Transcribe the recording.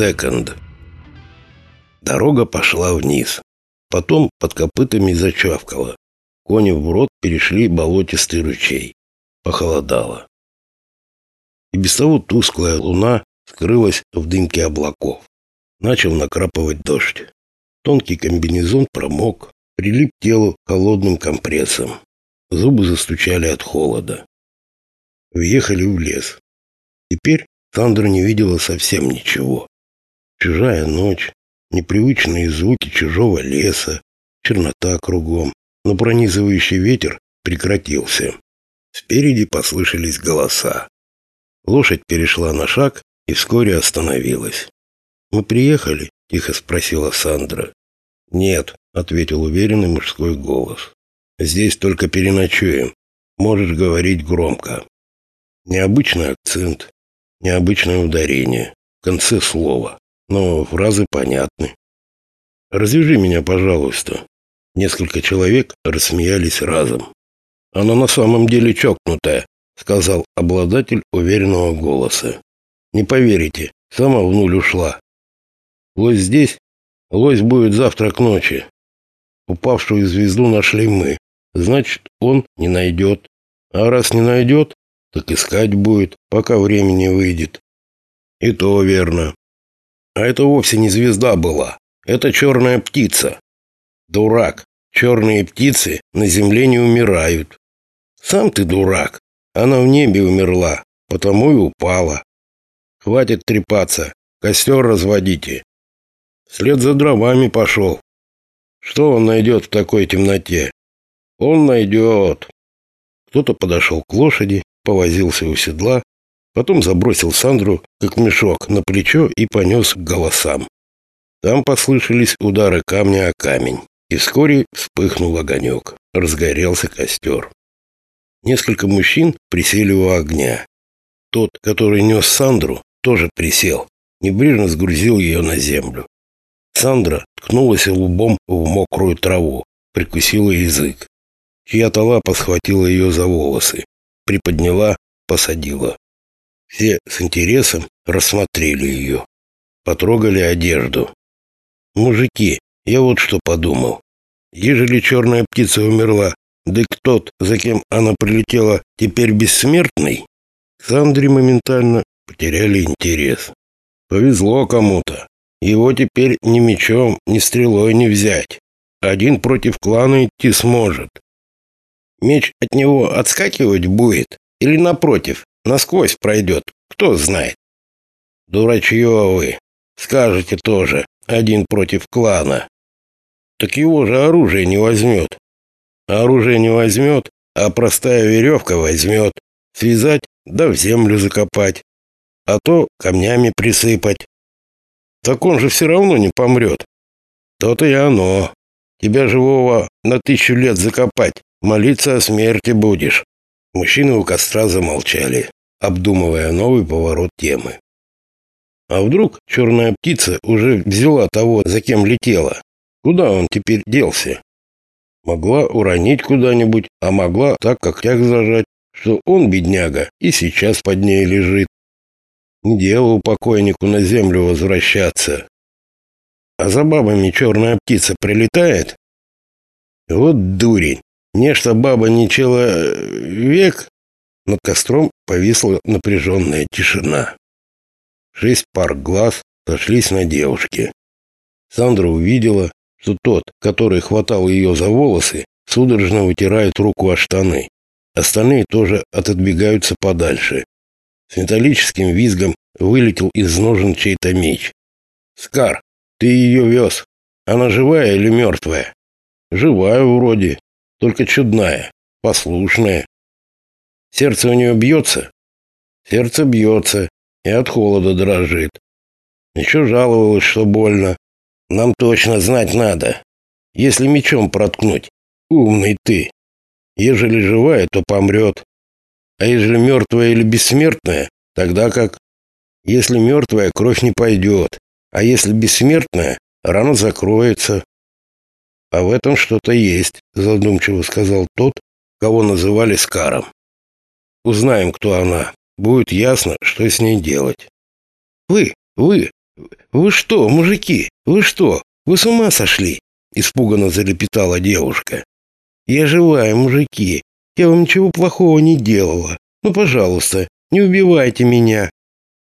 секонд. Дорога пошла вниз. Потом под копытами зачавкала. Кони в рот перешли болотистый ручей. Похолодало. И без того тусклая луна скрылась в дымке облаков. Начал накрапывать дождь. Тонкий комбинезон промок, прилип телу холодным компрессом. Зубы застучали от холода. Въехали в лес. Теперь Сандра не видела совсем ничего. Чужая ночь, непривычные звуки чужого леса, чернота кругом, но пронизывающий ветер прекратился. Спереди послышались голоса. Лошадь перешла на шаг и вскоре остановилась. «Мы приехали?» — тихо спросила Сандра. «Нет», — ответил уверенный мужской голос. «Здесь только переночуем. Можешь говорить громко». Необычный акцент, необычное ударение в конце слова, но фразы понятны. «Развяжи меня, пожалуйста». Несколько человек рассмеялись разом. «Она на самом деле чокнутая», — сказал обладатель уверенного голоса. «Не поверите, сама в нуль ушла. Лось здесь, лось будет завтра к ночи. Упавшую звезду нашли мы, значит, он не найдет. А раз не найдет, так искать будет, пока времени выйдет. И то верно. А это вовсе не звезда была. Это черная птица. Дурак. Черные птицы на земле не умирают. Сам ты дурак. Она в небе умерла, потому и упала. Хватит трепаться. Костер разводите. След за дровами пошел. Что он найдет в такой темноте? Он найдет. Кто-то подошел к лошади, повозился у седла, потом забросил Сандру, как мешок, на плечо и понес к голосам. Там послышались удары камня о камень, и вскоре вспыхнул огонек. Разгорелся костер. Несколько мужчин присели у огня. Тот, который нес Сандру, тоже присел, небрежно сгрузил ее на землю. Сандра ткнулась лбом в мокрую траву, прикусила язык. Чья-то лапа схватила ее за волосы приподняла, посадила. Все с интересом рассмотрели ее, потрогали одежду. «Мужики, я вот что подумал. Ежели черная птица умерла, да тот, за кем она прилетела, теперь бессмертный?» Сандре моментально потеряли интерес. Повезло кому-то. Его теперь ни мечом, ни стрелой не взять. Один против клана идти сможет. Меч от него отскакивать будет или, напротив, насквозь пройдет, кто знает. Дурачье вы, скажете тоже, один против клана. Так его же оружие не возьмет. оружие не возьмет, а простая веревка возьмет. Связать, да в землю закопать. А то камнями присыпать. Так он же все равно не помрет. То-то и оно. Тебя живого на тысячу лет закопать Молиться о смерти будешь. Мужчины у костра замолчали, обдумывая новый поворот темы. А вдруг черная птица уже взяла того, за кем летела? Куда он теперь делся? Могла уронить куда-нибудь, а могла так как тяг зажать, что он, бедняга, и сейчас под ней лежит. Не дело покойнику на землю возвращаться. А за бабами черная птица прилетает? Вот дурень. Нечто баба не человек. Над костром повисла напряженная тишина. Шесть пар глаз сошлись на девушке. Сандра увидела, что тот, который хватал ее за волосы, судорожно вытирает руку о штаны. Остальные тоже отодвигаются подальше. С металлическим визгом вылетел из ножен чей-то меч. «Скар, ты ее вез. Она живая или мертвая?» «Живая вроде только чудная, послушная. Сердце у нее бьется? Сердце бьется и от холода дрожит. Еще жаловалась, что больно. Нам точно знать надо. Если мечом проткнуть, умный ты. Ежели живая, то помрет. А ежели мертвая или бессмертная, тогда как? Если мертвая, кровь не пойдет. А если бессмертная, рана закроется. А в этом что-то есть, задумчиво сказал тот, кого называли Скаром. Узнаем, кто она. Будет ясно, что с ней делать. Вы, вы, Вы что, мужики, вы что, вы с ума сошли? Испуганно залепетала девушка. Я живая, мужики. Я вам ничего плохого не делала. Ну, пожалуйста, не убивайте меня.